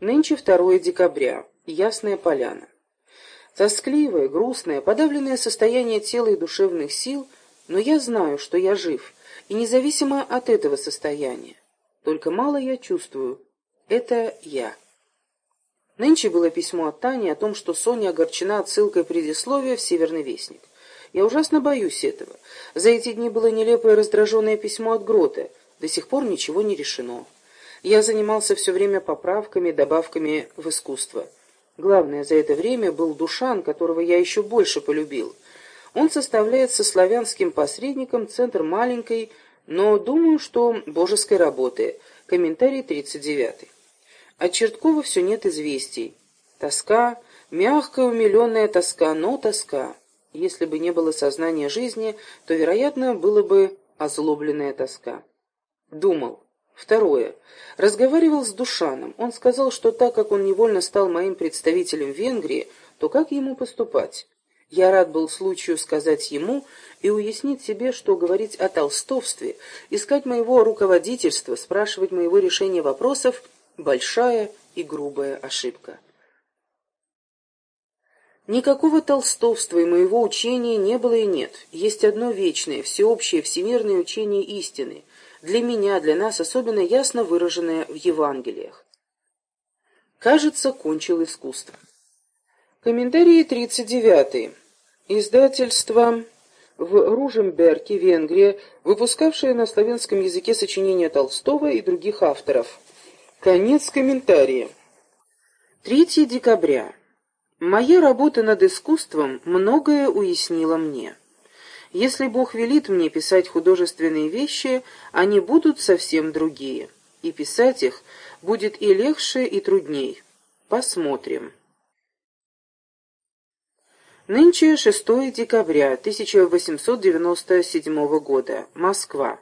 Нынче 2 декабря. Ясная поляна. Тоскливое, грустное, подавленное состояние тела и душевных сил, но я знаю, что я жив, и независимо от этого состояния. Только мало я чувствую. Это я. Нынче было письмо от Тани о том, что Соня огорчена отсылкой предисловия в «Северный вестник». Я ужасно боюсь этого. За эти дни было нелепое раздраженное письмо от Грота. До сих пор ничего не решено. Я занимался все время поправками, добавками в искусство. Главное за это время был Душан, которого я еще больше полюбил. Он составляет со славянским посредником центр маленькой, но думаю, что божеской работы. Комментарий 39. От Черткова все нет известий. Тоска, мягкая, умиленная тоска, но тоска. Если бы не было сознания жизни, то, вероятно, было бы озлобленная тоска. Думал. Второе. Разговаривал с Душаном. Он сказал, что так как он невольно стал моим представителем в Венгрии, то как ему поступать? Я рад был случаю сказать ему и уяснить себе, что говорить о толстовстве, искать моего руководительства, спрашивать моего решения вопросов – большая и грубая ошибка. Никакого толстовства и моего учения не было и нет. Есть одно вечное, всеобщее, всемирное учение истины, для меня, для нас особенно ясно выраженное в Евангелиях. Кажется, кончил искусство. Комментарий 39. Издательство в Ружемберге, Венгрия, выпускавшее на славянском языке сочинения Толстого и других авторов. Конец комментария. 3 декабря. Моя работа над искусством многое уяснила мне. Если Бог велит мне писать художественные вещи, они будут совсем другие. И писать их будет и легче, и трудней. Посмотрим. Нынче 6 декабря 1897 года. Москва.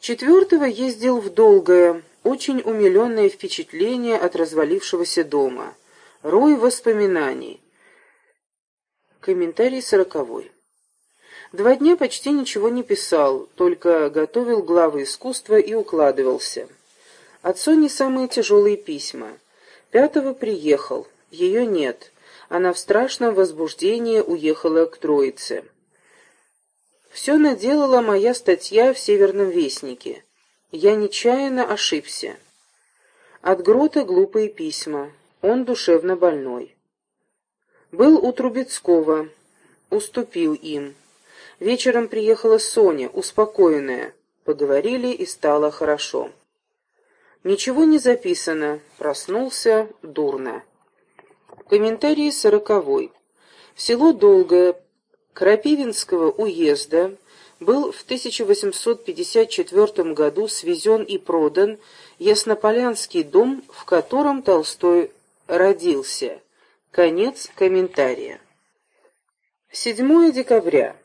Четвертого ездил в Долгое, очень умиленное впечатление от развалившегося дома. Рой воспоминаний. Комментарий сороковой. Два дня почти ничего не писал, только готовил главы искусства и укладывался. От Сони самые тяжелые письма. Пятого приехал, ее нет. Она в страшном возбуждении уехала к Троице. Все наделала моя статья в «Северном вестнике». Я нечаянно ошибся. От Грота глупые письма. Он душевно больной. Был у Трубецкого, уступил им. Вечером приехала Соня, успокоенная. Поговорили, и стало хорошо. Ничего не записано. Проснулся дурно. Комментарий сороковой. В село Долгое Крапивинского уезда был в 1854 году свезен и продан Яснополянский дом, в котором Толстой родился. Конец комментария. 7 декабря.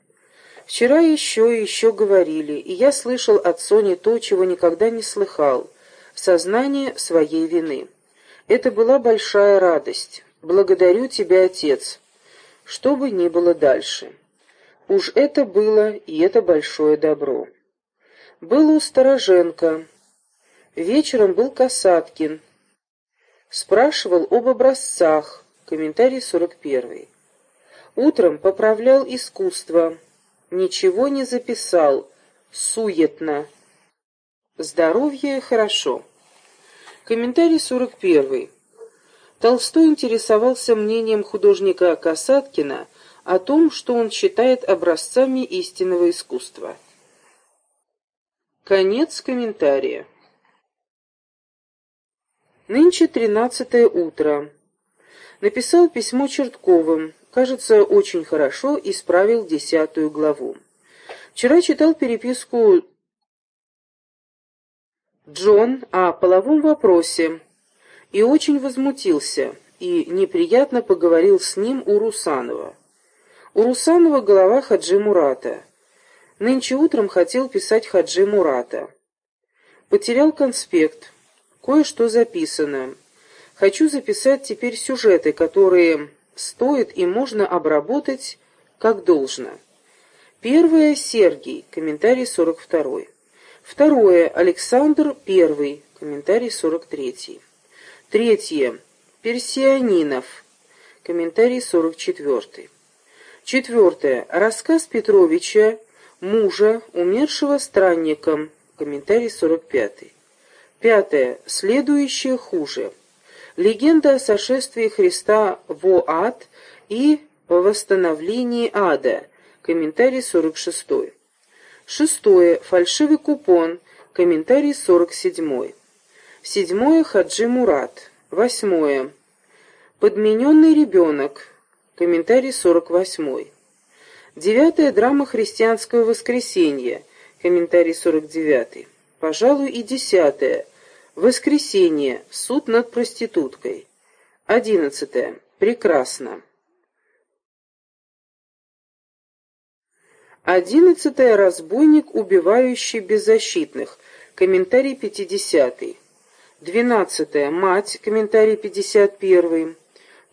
Вчера еще и еще говорили, и я слышал от Сони то, чего никогда не слыхал, сознание своей вины. Это была большая радость. Благодарю тебя, отец. Что бы ни было дальше. Уж это было, и это большое добро. Было у Стороженко. Вечером был Касаткин. Спрашивал об образцах. Комментарий 41. Утром поправлял искусство. Ничего не записал. Суетно. Здоровье хорошо. Комментарий 41. Толстой интересовался мнением художника Касаткина о том, что он считает образцами истинного искусства. Конец комментария. Нынче тринадцатое утро. Написал письмо Чертковым, кажется, очень хорошо исправил десятую главу. Вчера читал переписку Джон о половом вопросе и очень возмутился, и неприятно поговорил с ним у Русанова. У Русанова голова Хаджи Мурата. Нынче утром хотел писать Хаджи Мурата. Потерял конспект Кое-что записано. Хочу записать теперь сюжеты, которые стоит и можно обработать как должно. Первое – Сергий, комментарий 42. Второе – Александр I, комментарий 43. Третье. Персианинов. Комментарий 44. Четвертое. Рассказ Петровича, мужа, умершего странником. Комментарий 45. Пятое. Следующее хуже. Легенда о сошествии Христа в ад и восстановлении ада. Комментарий 46. Шестое. Фальшивый купон. Комментарий 47. Седьмое. Хаджи Мурат. Восьмое. Подмененный ребенок. Комментарий 48. Девятая драма христианского воскресенья. Комментарий 49. Пожалуй, и десятое. Воскресенье. Суд над проституткой. Одиннадцатое. Прекрасно. Одиннадцатое. Разбойник, убивающий беззащитных. Комментарий пятидесятый. Двенадцатое. Мать. Комментарий пятьдесят первый.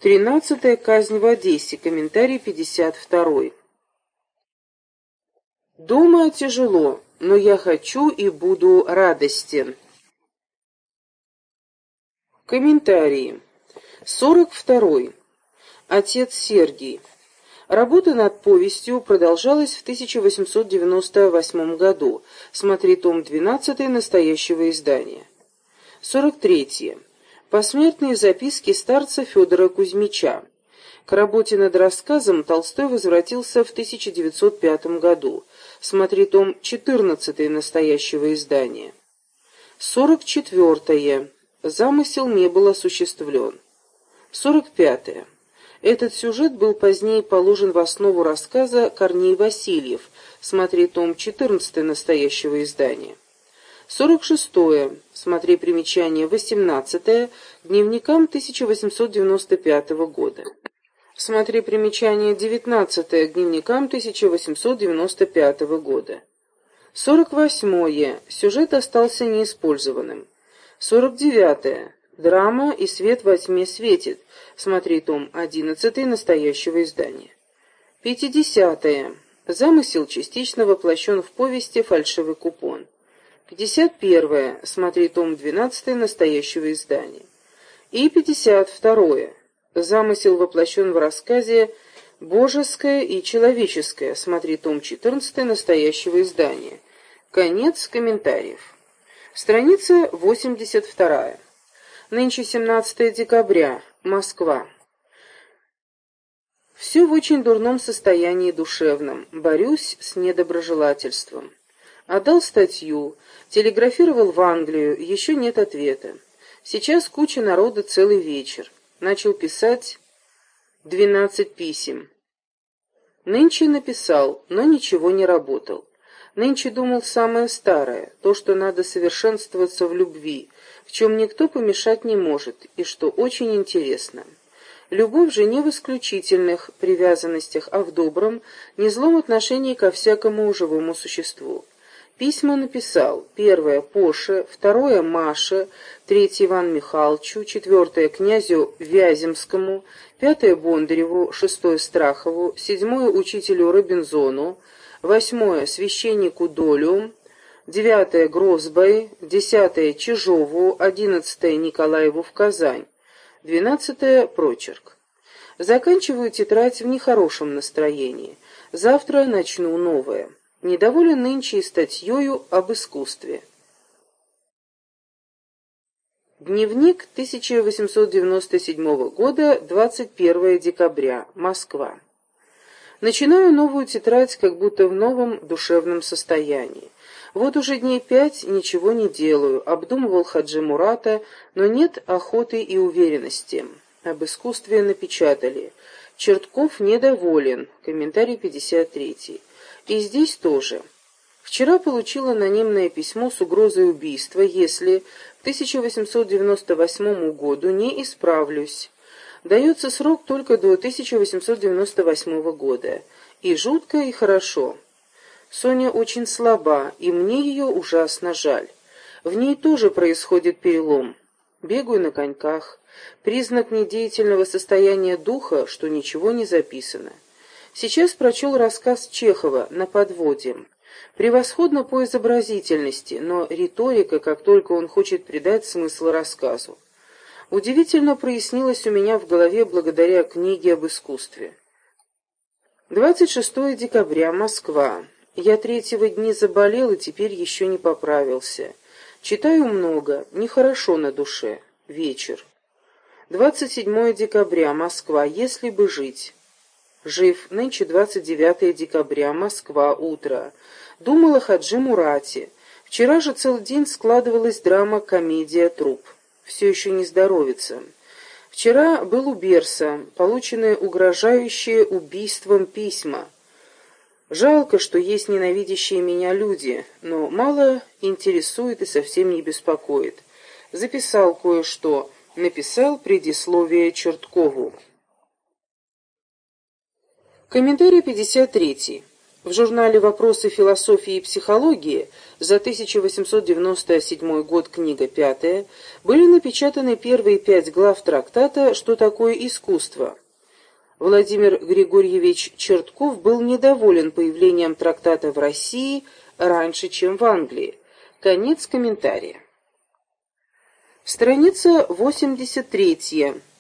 Тринадцатая. Казнь в Одессе. Комментарий пятьдесят второй. Думаю, тяжело, но я хочу и буду радостен. Комментарии. 42. Отец Сергий. Работа над повестью продолжалась в 1898 году. Смотри том 12 настоящего издания. 43. Посмертные записки старца Федора Кузьмича. К работе над рассказом Толстой возвратился в 1905 году. Смотри том 14 настоящего издания. 44. Замысел не был осуществлен. 45. -е. Этот сюжет был позднее положен в основу рассказа Корней Васильев, смотри том 14 настоящего издания. 46. -е. Смотри примечание 18 к дневникам 1895 года. Смотри примечание 19 к дневникам 1895 года. 48. -е. Сюжет остался неиспользованным. 49. -е. Драма «И свет во тьме светит». Смотри том 11 настоящего издания. 50. -е. Замысел частично воплощен в повести «Фальшивый купон». 51. -е. Смотри том 12 настоящего издания. И 52. -е. Замысел воплощен в рассказе «Божеское и человеческое». Смотри том 14 настоящего издания. Конец комментариев. Страница 82. Нынче 17 декабря. Москва. Все в очень дурном состоянии душевном. Борюсь с недоброжелательством. Отдал статью, телеграфировал в Англию, еще нет ответа. Сейчас куча народа целый вечер. Начал писать 12 писем. Нынче написал, но ничего не работал. Нынче думал самое старое, то, что надо совершенствоваться в любви, в чем никто помешать не может, и что очень интересно. Любовь же не в исключительных привязанностях, а в добром, не злом отношении ко всякому живому существу. Письма написал. Первое – Поше, второе – Маше, третье – Иван Михайловичу, четвертое – князю Вяземскому, пятое – Бондареву, шестое – Страхову, седьмое – учителю Робинзону, восьмое – священнику Долю, девятое – Грозбой, десятое – Чижову, одиннадцатое – Николаеву в Казань, двенадцатое – Прочерк. Заканчиваю тетрадь в нехорошем настроении. Завтра начну новое. Недоволен нынче и статьёю об искусстве. Дневник 1897 года, 21 декабря, Москва. Начинаю новую тетрадь как будто в новом душевном состоянии. Вот уже дней пять ничего не делаю, обдумывал Хаджи Мурата, но нет охоты и уверенности. Об искусстве напечатали. Чертков недоволен. Комментарий 53. И здесь тоже. Вчера получил анонимное письмо с угрозой убийства, если к 1898 году не исправлюсь. Дается срок только до 1898 года. И жутко, и хорошо. Соня очень слаба, и мне ее ужасно жаль. В ней тоже происходит перелом. Бегаю на коньках. Признак недеятельного состояния духа, что ничего не записано. Сейчас прочел рассказ Чехова «На подводе». Превосходно по изобразительности, но риторика, как только он хочет придать смысл рассказу. Удивительно прояснилось у меня в голове благодаря книге об искусстве. 26 декабря, Москва. Я третьего дни заболел и теперь еще не поправился. Читаю много, нехорошо на душе. Вечер. 27 декабря, Москва. Если бы жить. Жив. Нынче 29 декабря, Москва. Утро. Думала Хаджи Мурати. Вчера же целый день складывалась драма «Комедия. Труп». Все еще не здоровится. Вчера был у Берса, полученные угрожающие убийством письма. Жалко, что есть ненавидящие меня люди, но мало интересует и совсем не беспокоит. Записал кое-что, написал предисловие Черткову. Комментарий 53. В журнале «Вопросы философии и психологии» за 1897 год, книга пятая, были напечатаны первые пять глав трактата «Что такое искусство?». Владимир Григорьевич Чертков был недоволен появлением трактата в России раньше, чем в Англии. Конец комментария. Страница 83.